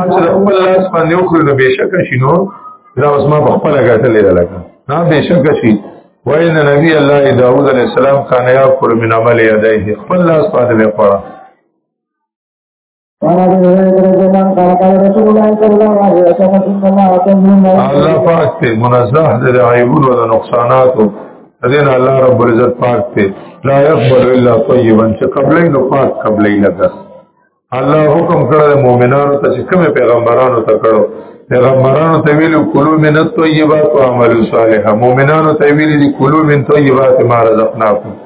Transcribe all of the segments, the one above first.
اچھا خپل لاس باندې وخوري نو بهشکه شي نو دا اوس ما په خپل غټلې ده لګا نه بهشکه شي وای نه نبی الله داوود علیه السلام کان یا کول من عمل یدایه خپل لاس باندې به پړه الله پاک ته منزه د عیبونو او نقصاناتو دین الله رب العزت پاک ته لا يقبل الا طيبا چې قبلې نو پاک قبلې لګا الله حکم کړل مؤمنانو ته چې کوم پیغمبرانو ته کړو پیغمبرانو ته ویلو کلو من الطیبات و عملو صالحا مؤمنانو ته ویلو دي کلو من طیبات ما رزقناکم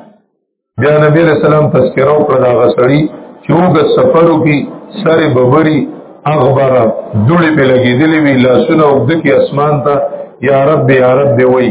بیا نبی علیہ السلام تذکرہ کړ دا غسړي چې وګ سفرو کې سره ببري اغبره دوړې په لګېدلې وی لاسونه وګد کې اسمان ته یا رب یا رب دی وای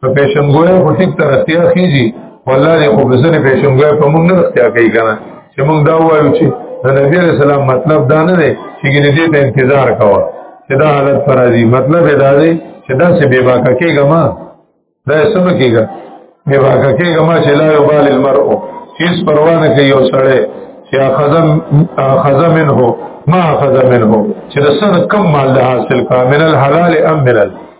په پېښمګوي خو ټیک تر اختیا کیږي والله دې خو بزنه پېښمګوي په موږ نه اختیا کوي کنه چې موږ دا وایو چې د نبی عليه السلام مطلب دا نه دی چې ګنې دې ته انتظار کاوه چې دا حالت پر راځي مطلب دا دی چې دا څه بے باکه کېږه ما دا څه کېږه بے باکه کېږه ما چې لا یبال المرء هیڅ پروا نه کوي او سړی چې خزم خزم منه ما خزم منه چې د سن کم مال حاصل کا من الحلال ام من الحرام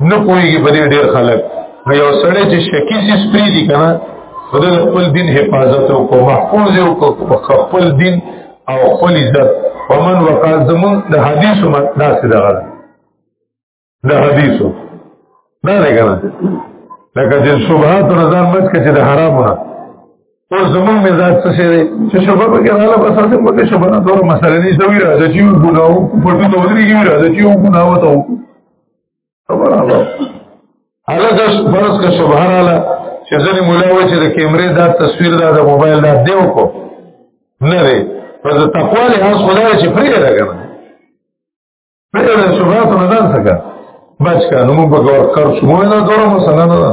نه پوهیږي په دې ډېر خلک نو یو سړی چې شکی سي سپری دي که نه نو د خپل دین حفاظت وکړو محفوظ یې وکړو خپل دین او خپل عزت ومن وقع زمون د حدیثو داسې دغه ده د حدیثو دا دی که نه لکه چې شبهاتو نه ځان بچ کړه چې د حرامو نه او زمون مزاج څه شی دی چې شبه پکې راغله بس هسې پکې شبه نه دوره مسله نشته وي راځه چې یو ګناه وکړو پټو ته ودرېږي وي راځه چې یو ګناه وته وکړو خبر هغه هغه د فرض کا سبحان الله چې ځنې مولا و چې د کیمرې دا تصویر دا د موبایل دا دیو کو نه دی په تقوا له هغه خدای چې پرې راغله پرې له سبحان الله ځان څخه بچ کا نو موږ په ور کار شو نه دورو مسله نه ده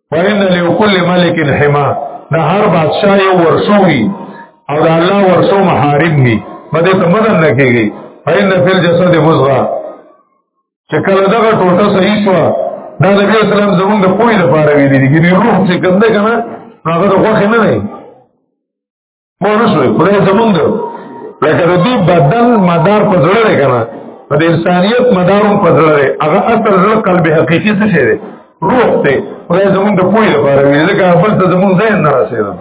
وان لكل ملک حما دا هر بادشاہ یو ورشوي او دا الله ورشو محارم دي مده ته مدن نه کیږي فإن في الجسد مزغه چې کله دا ټوټه صحیح شو دا نبی اسلام زمونږ د پوهې لپاره ویلي دي ګنې روح چې ګنده کنه هغه د غوښه نه نه مور نه شوې خدای زمونږ لکه د دې بدن مدار په زړه دی کنه د انسانیت مدار په زړه دی هغه اصل زړه قلب حقيقي څه شي دی روح ته خدای زمونږ د پوهې لپاره وي ځکه خپل ته زمونږ ذهن نه رسېږي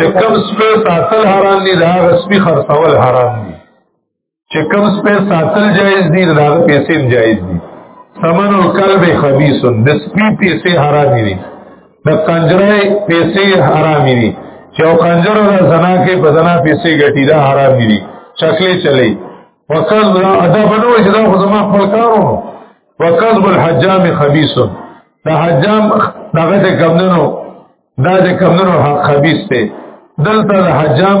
چې کوم سپې ساتل حرام دي دا غسپي خرڅول حرام دي چې کوم سپه ساتل جایز دي دا پیسې هم جایز دي ثمن القلب خبيث د سپي پیسې حرام دي د کنجرې پیسې حرام دي چې او کنجر د زنا کې په زنا پیسې ګټي دا حرام دي چکلې چلی وکړ دا ادا بنو چې دا خو زما خپل کارو وکړ بل حجام خبيث دا حجام دغه ته کمندنو دا د کمندنو خبيث ته دلته حجام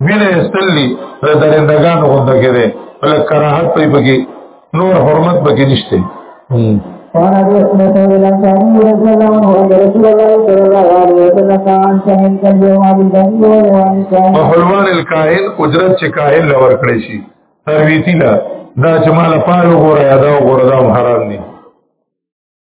وینه استلی د درندگانو غونډه کې ده ول کراهت په بګي نور حرمت بګي نشته قال ابي اسمه الانصاري رضي الله عنه ان رسول الله صلى الله عليه وسلم كان شهيد كان يوم ابي بكر وعن كان حلوان الكاهن اجرت چې کاهن لور کړی شي ترویتی لا دا چې مال پاره وګوره یا دا وګوره دا حرام دي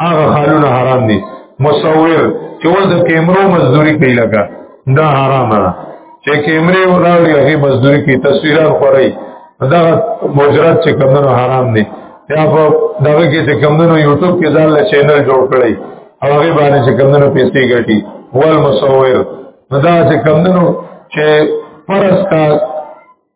هغه خالونه حرام دي مصور چې ول د کیمرو مزدوري کوي لګا دا حرام ده چې کیمرې وراړي هغه مزدوري کوي تصویران خوري دا مجرد چې کمنو حرام دي یا په دغه کې چې کمنو یوټیوب کې ځان له چینل جوړ کړی هغه باندې چې کمنو پیسې ګټي ول مصور دا چې کمنو چې فرض کا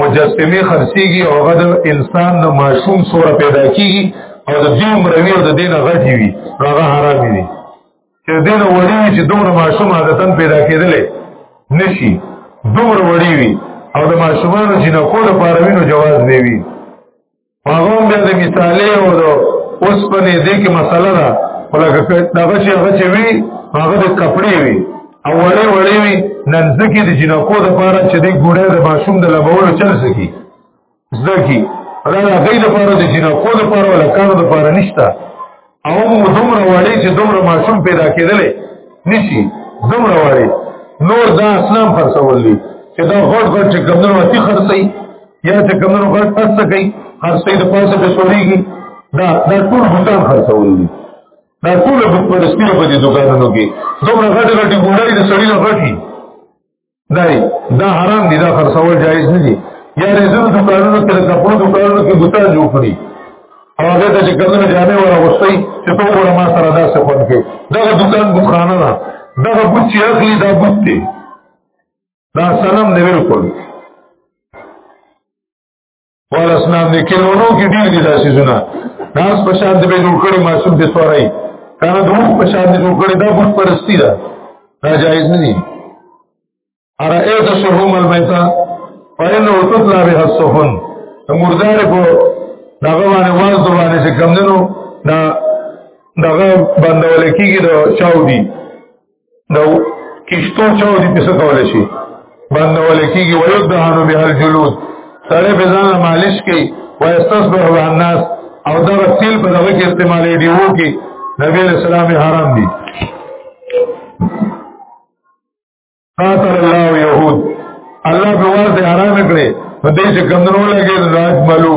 مجسمه خرسيږي او هغه د انسان د معصوم سره پیدا کیږي او د دې مروي او د دین غټي وي هغه حرام دي چې دین وړي چې دومره معصوم عادتن پیدا کېدل نشي دومره وړي وي او د معصومانو جنکو لپاره وینو جواز دی وي هغه بیا د مثالې او د اوس په دې کې مسله ده ولکه دغه چې هغه چې وی هغه د کپڑے وی او وړې وړې وی ننځکه د جنکو د پاره چې د ګوړې د ماشوم د لبولو چل سکی ځکه دا هغه د پاره د جنکو د پاره ولکانو د پاره نشته او دومره وړي چې دومره ماشوم پیدا کېدلې نشي دومره وړي نور دا اسلام خرڅول دي چې دا غټ غټ چې کمنو اتی خرڅي یا چې کمنو غټ تاسو کوي خرڅي د پاسه به سوريږي دا دا ټول بوتان خرڅول دي دا ټول په پرسپیره په دې دوکانونو کې دومره غټ غټي ګوډای د سړی نه غټي دای دا حرام دي دا خرڅول جایز نه دي یا رزق دکانونو کې کپړو دکانونو کې ګوتا جوړ کړی او هغه ته چې کمنه جامې وره وستي چې ته وره ما سره دا څه کوم کې دا دکان بوخانه ده دا بوت چې اخلي دا بوت دی دا سلام دی بالکل وال اسنام دې کلونو کې ډیر دي داسې زونه ناس په شان دې جوړ کړي معصوم دې سورای کنه دوه په شان دې جوړ کړي دا بت پرستی ده دا جایز نه دي ارا اې د شهوم المیتا فإنه تطلع بها السفن مردار په دغه باندې واز باندې چې کم دنو دا دغه بندول کیږي د چاودي نو کشتو چاو دي څه کول شي باندې ولکیږي ويدهانو به الجلود سره به ځان مالش کوي ويستصبح الناس او دا تیل په دغه کې استعمالې دی وو کې نبی رسول الله حرام دي قاتل الله يهود الله په ورته حرام کړې په دې چې کمنو لګي راځ ملو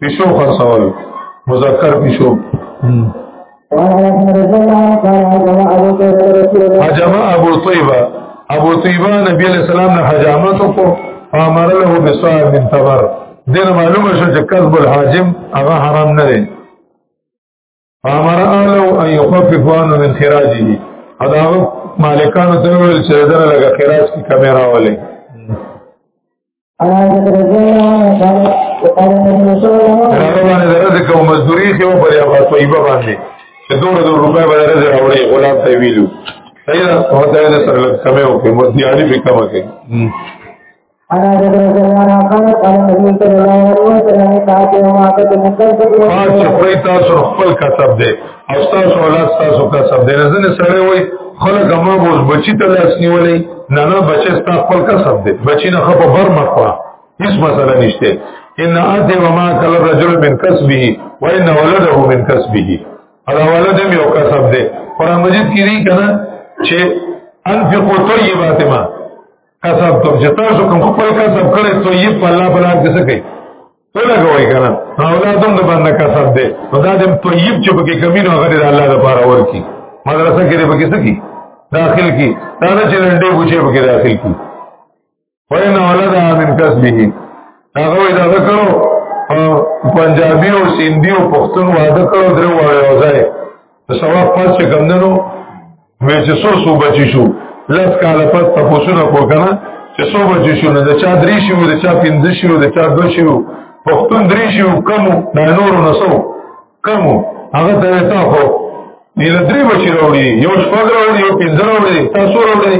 پیشو خرڅول مذکر پیشو حجم ابو طیبه ابو طیبه نبی علیہ السلام نه حجامت کو امر له بصار من تبر دین معلومه شو چې کذب الحاجم هغه حرام نه دی فامر اهله ان يخفف عنه من خراجه ادا مالکانو ته ویل چې دغه لګه خراج کی کمی راولې هغه باندې درځه کوم مزدوري کې و پر هغه طيبه باندې چې دوه دوه روپۍ به درځه راوړي غلام ته ویلو صحیح ده هو ته سره کمی وکړي مزدوري به کم وکړي انا رضي الله عنها قالت قال النبي صلى الله عليه وسلم ساعت وما قد مقدر تاسو خپل تاسو خپل کسب دی او تاسو اولاد تاسو کسب دی رزنه سره وای خلک هم اوس بچی ته لاس نیولې نه نه بچی تاسو خپل کسب دی بچی نه خپل بر مخه هیڅ مسله نشته ان اته وما کل رجل من کسبه وان ولده من کسبه ادا ولد هم یو کسب دی قران مجید کې دی کنه چې انفقوا طیبات ما کسب کوم چې تاسو کوم خپل کسب کړی ته یې په الله بلار کې څه کوي ته لګوي کنه اولاد هم د باندې کسب دی او دا د طیب چې په کې کمی نه غړي د الله لپاره ورکی مدرسه کې به کې څه کی داخل کی دا نه چې لنډې بوچې به کې داخل کی وین اولاد من کسبه هغه وې دا کړو پنجابي او سیندي او پښتون واده کړو درو وایو ځای د سواب پس چې کمدنو وې چې سو سو بچی شو لس کاله پس تاسو نه کو کنه چې سو بچی شو نه د چا درې شو د چا پنځه شو د چا دو شو پښتون درې شو کم نه نور نه سو کم هغه ته تا خو دې درې بچی راوړي یو شپږ راوړي یو پنځه راوړي تاسو راوړي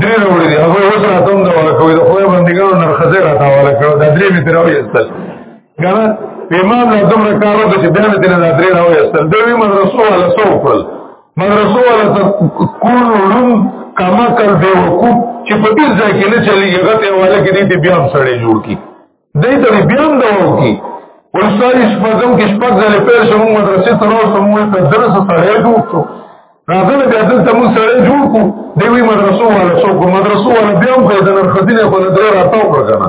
درې راوړي هغه اوس راتم دا ورکوي د خو باندې ګانو نرخزه راته ورکړو دا درې می تراوي استل کنه امام له دومره کار وکړ چې بیان دې نه درې راوي استل دوی مدرسو ولا سوفل مدرسو ولا کول علوم کما کل به وقوف چې په دې ځای کې نه چلیږي غته والا کې دې بیا هم سړې جوړ کی دې ته بیا هم داو کی ولساري شپږم کې شپږ ځلې پیل شو موږ مدرسې ته راوستو موږ ته درس سره جوړ شو راځنه بیا دلته موږ سره جوړ کو دی وی مدرسو ولا سو کو مدرسو ولا بیا هم په دې نرخدینه په دې راتاو کړنه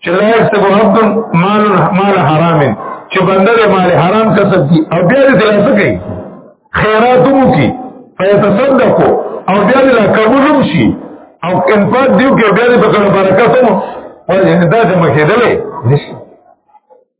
چې لا یستب عبد مال مال حرام چې بنده د مال حرام کسب کی او بیا دې لاس کوي خیرات مو کی فیتصدق او بیا دې لا قبولم شي او انفاق دیو کې بیا دې په برکت مو ورته دا چې مخې دلې نشي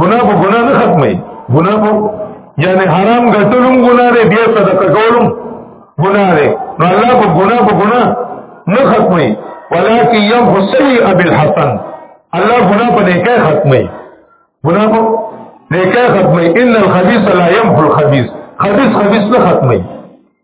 ګناه په ګناه نه ختمي ګناه په یعنی حرام ګټلوم ګناه دی بیا صدقه کولم ګناه دی نو الله په ګناه په ګناه نه ختمي ولکه يم حسي ابي الحسن الله ګناه په نیکه ختمي ګناه په نیکه ختمي ان الخبيث لا يمحو الخبيث خبيث خبيث نه ختمي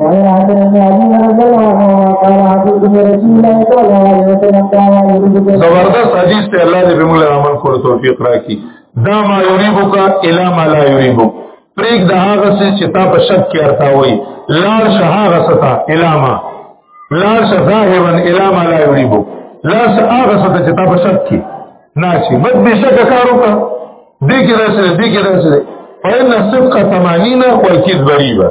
وعن عبد بن علي رضي الله عنه قال عبد بن رسول الله صلى الله عليه وسلم كان يريد زبردست حدیث ته الله دې موږ له عمل کولو توفیق راکړي دا ما یریبک الا ما لا یریبک پریک د هغه څه چې تا په شک کې ارتا وای لار شهغه ستا الا ما لار شهغه الا ما لا یریبک لا شهغه ستا چې تا په شک کې ناشي بد به شک کارو کا دې کې راځي دې کې راځي فإن الصدق 80 والكذب ريبه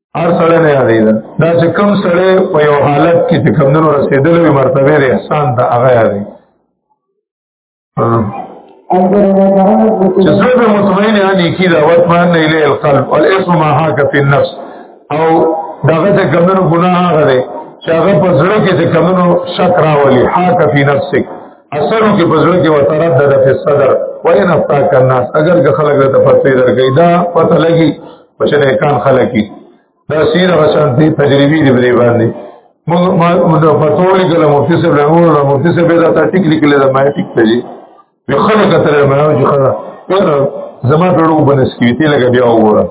هر سړی نه یادېده دا چې کم سړی په یو حالت کې چې کمدنو رسېدل وي مرتبه د احسان ته هغه یادې چې سړی به مطمئن یا نیکي ده وطمان نه الی القلب والاسم ما حاک فی النفس او دغه چې کمدنو ګناه هغه دی چې هغه په زړه کې چې کمدنو شک راولي حاک فی نفسک اثرو کې په زړه کې وترد ده په صدر وای نه تا کناس اگر که خلک ته پته درګی دا پته لګي په چې نه کان خلک دا سیر غشان دي تجربي دي بری باندې موږ ما د پټول کله مفتی صاحب له نور له مفتی صاحب دا تا ټیک لیکل دا ما ټیک ته دي په خلک سره ما چې خلا ور زما ډړو بنس کی ته لګ بیا وره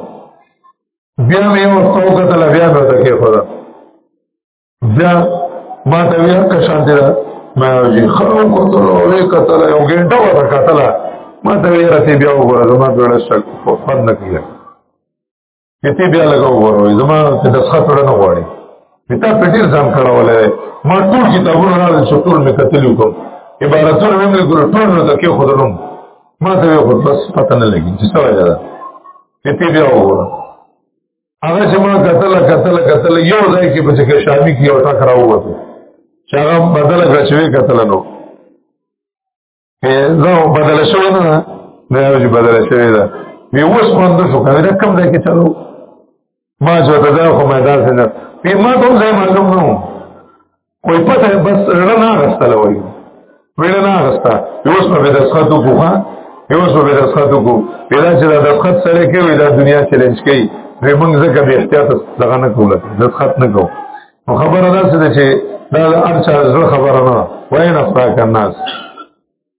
بیا مې ورته وکړه بیا نو ته کې خورا بیا ما ته ویل که شانتی ده ما وجه خرو کتل او وی کتل یو ګنټه وته کتل ما ته وی رته بیا وګوره زما په اړه شک په فن نه کیږي کته بیا لګاو وګوره زما ته د ښه پړه نه غواړي کته په ډیر ځان کړهولې ما ټول کتابونه راځي چې ټول مې کتل وکم عبارتونه مې موږ ګور ټول نو تکي خدلم ما ته یو خود بس پته نه لګي چې څه وجه ده کته بیا وګوره هغه چې ما قتل قتل قتل یو ځای کې په چې شامی کې یو ټاک راووته چې هغه بدل غچوي قتل نو زه بدل شو نه نه یو چې بدل شوی دا وی اوس مند شو کنه دا کم ځای کې چلو ما جو ته دا خو ما دا څنګه په ما ته ځای معلوم نو وای پته بس رڼا نه غستل وای ویل نه غستا یو څه به دسخه تو کوه یو څه به دسخه تو کو پیدا چې د دسخه سره کې وی دا دنیا چیلنج کوي وی موږ ځکه به احتیاط دغه نه کوله دسخه نه کو نو خبره ده چې دا ارچا زړه خبره نه وای نه فرا کناس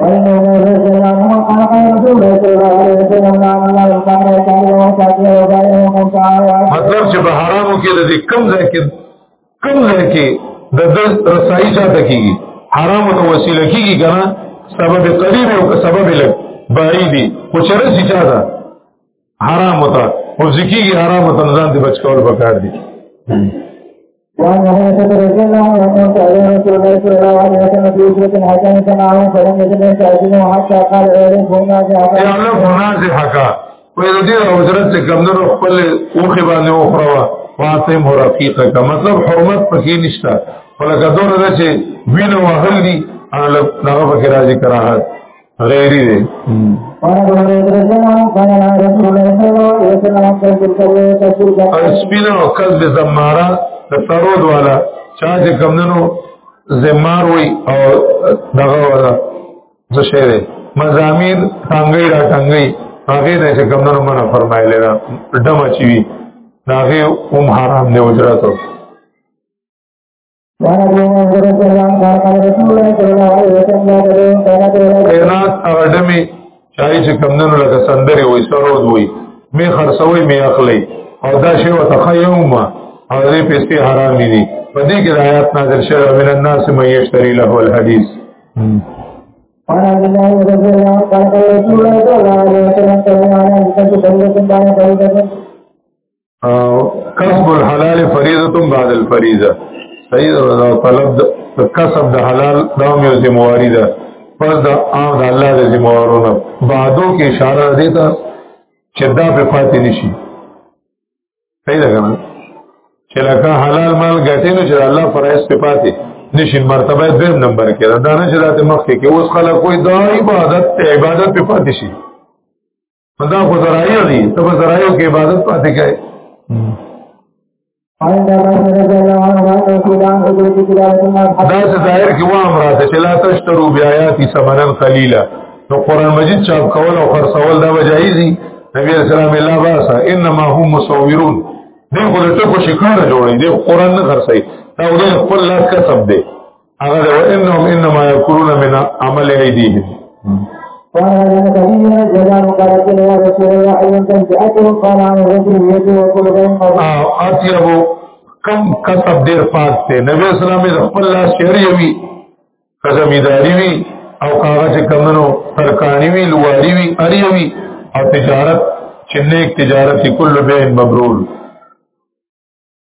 فإن رسول الله محمد قال قال رسول الله صلى الله عليه وسلم لا الله وقال تعالى وساتي وبينهم تعالى مطلب چې په حرامو کې د کم ځای کې کم ځای کې د رسایي چاته کیږي حرامو ته وسیله کیږي کنه سبب قریب او سبب لږ بعیدی خو چرسی چا ده حرام وتا او ځکه حرام وتا ځان دې بچ کول پکار دي وعن هريرة رضي الله عنه أنه سأل رسول الله صلى الله عليه وسلم في أسرة حسن سمعه فلم يزل يستأذنه حتى قال أعلم فنازحك أعلم فنازحك وإذا دي حضرت سے کم در خپل اوخه باندې اوخروا فاطم او رقیقه کا مطلب حرمت پکې نشتا ولکه دور ده چې وینه وهل دي هغه هغه پکې راځي کراهت غیری دی او سپینه او کز به زماره د سرود والا چا چې کمندنو زمار وای او دغه والا څه شی دی مزامیر ټنګي را ټنګي هغه نه چې کمندنو منه فرمایلی دا ډم چی وی داغه هم حرام دی اجرتو اعلان هغه ډمې چاري چې کمندونو لکه سندرې وي سرود وي می خرڅوي می اخلي او دا شی وتخیوم او دې پیسې حرام دي په دې کې آیات نازل شوه من الناس من یشتری له الحدیث قال عبد الله رضي الله قال قال رسول الله صلى الله عليه وسلم کسب الحلال فریضه بعد الفریضه صحیح ده طلب د کسب د حلال دا یو ذمہواری ده پر دا عام د الله د ذمہوارونو بعدو کې اشاره ده ته چې دا په فاتې نشي صحیح ده کنه چې لکه حلال مال ګټې نو چې الله فرایض په فاتې نشي مرتبه دویم نمبر کې دا نه چې راته مخ کې اوس خلک کوئی دا عبادت ته عبادت په فاتې شي دا خو ذرایع دي ته په ذرایع کې عبادت پاتې کوي دا چې ظاهر کې وام راته چې لا تشترو بیاات ثمنن قلیلا نو قران مجید چاپ کول او خرڅول دا جایزي نبی رسول الله الله باسا انما هم مصورون دغه ته کو شکار جوړي دغه قران نه خرڅي دا ولې خپل لاس کسب دی هغه ده وانهم انما ياكلون من عمل ايديهم قال النبي جلال قالت يا رسول الله ان كنت اكل قال عن الرجل يده وكل بين اطيب کم کسب ډیر پاک دی نبی اسلام د خپل لاس شری وی خزمیداری وی او کاغه چې کمنو ترکانی وی لواری وی اری وی او تجارت چې نیک تجارت کله به مبرور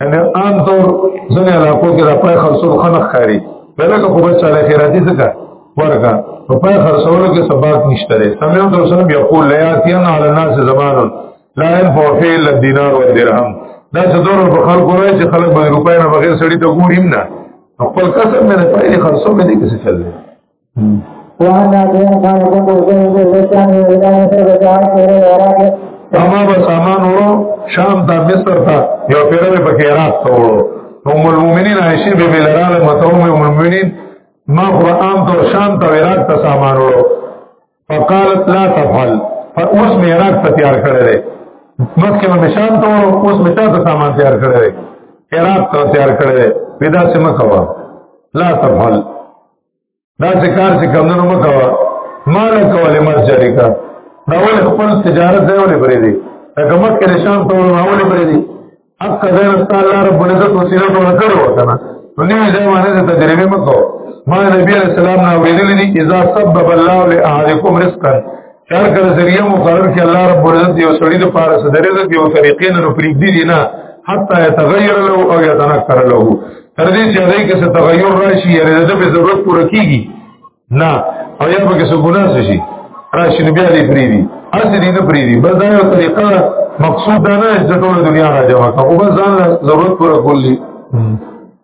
یعنی عام طور ځنې علاقو کې راپای خرڅول خنخ کاری بلکه خو بچا له خیراتی څخه ورکا په پای خرڅولو کې سباق نشته لري سمعت رسول الله صلی الله علیه وسلم یقول لا یاتین علی الناس زمان لا ينفع فی الا الدینار والدرهم دا چې دور په خلکو راځي چې خلک باندې روپای نه بغیر سړی ته ګوریم نه خپل کسب مې نه پای خرڅو مې دې کیسه چل دی وعن نافع قال كنت أصلي في الإسلام وإذا نصر فجعلت إليه وراكب اما به سامان وړو شام ته مصر ته یو پیره په کې عراق ته وړو ام المؤمنین عائشه بی بی لراله متو ام المؤمنین ما قرآن ته شام ته عراق ته سامان وړو فقالت لا تفعل فاوس می عراق ته تیار کړی دی مخکې مې شام ته وړو اوس مې تاسو سامان تیار کړی دی عراق ته تیار کړی دی پیدا سم کوا لا تفعل دا ذکر چې کمونو مکوا ما نه کولې مر جاری کا دا ول خپل تجارت دی ولې پرې دی دا کومه کې نشان ته ما ولې پرې دی اپ کله رستا الله رب العزت وسیله ته ورکړو وطن نو نه دې باندې تجربه مکو ما نبی علیہ السلام نه ویلې دي اذا سبب الله لاحدکم رزقا کار کړه ذریعہ مقرر کې الله رب العزت یو سړی د پاره صدرې د یو طریقې نه پرېګ دي نه حتی يتغیر له او يتنکر له تر دې چې دای کې څه تغیر راشي یا د به ضرورت پوره کیږي نه او یا به څه ګناه شي راشي نو بیا دې پرې دي اصل دې نه پرې دي بس دا یو طریقه مقصود نه چې ټول دنیا راځي او بس ځان ضرورت پوره کولی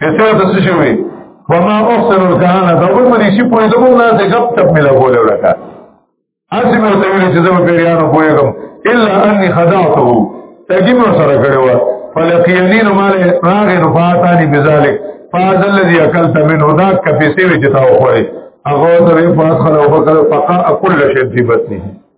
کیسه د څه شوی وما احسن الكهانه دا په دې شي په دغه نه د غب تب ملا بوله ورکا اسی مې ته ویل چې زه په پیرانو پوهیږم الا اني خدعته تګي مې سره کړو فلقينين مال راغ رفاتاني بذلك فاز الذي اكلت منه ذاك كفي سوي جتا وخوري هغه ته په خلو وکړ فقا كل شيء في بطنه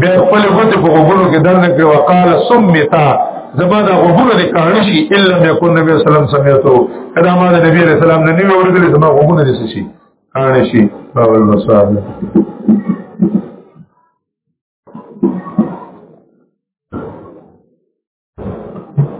بیا خپل غوته په غوګونو کې دنه کې وقال سمتا زما دا غوګونو دې کاڼي شي الا مې کو نبی صلی الله علیه وسلم سمعتو کدا ما د نبی رسول الله نه نیو ورګل زما غوګونو دې شي کاڼي شي باول مصاب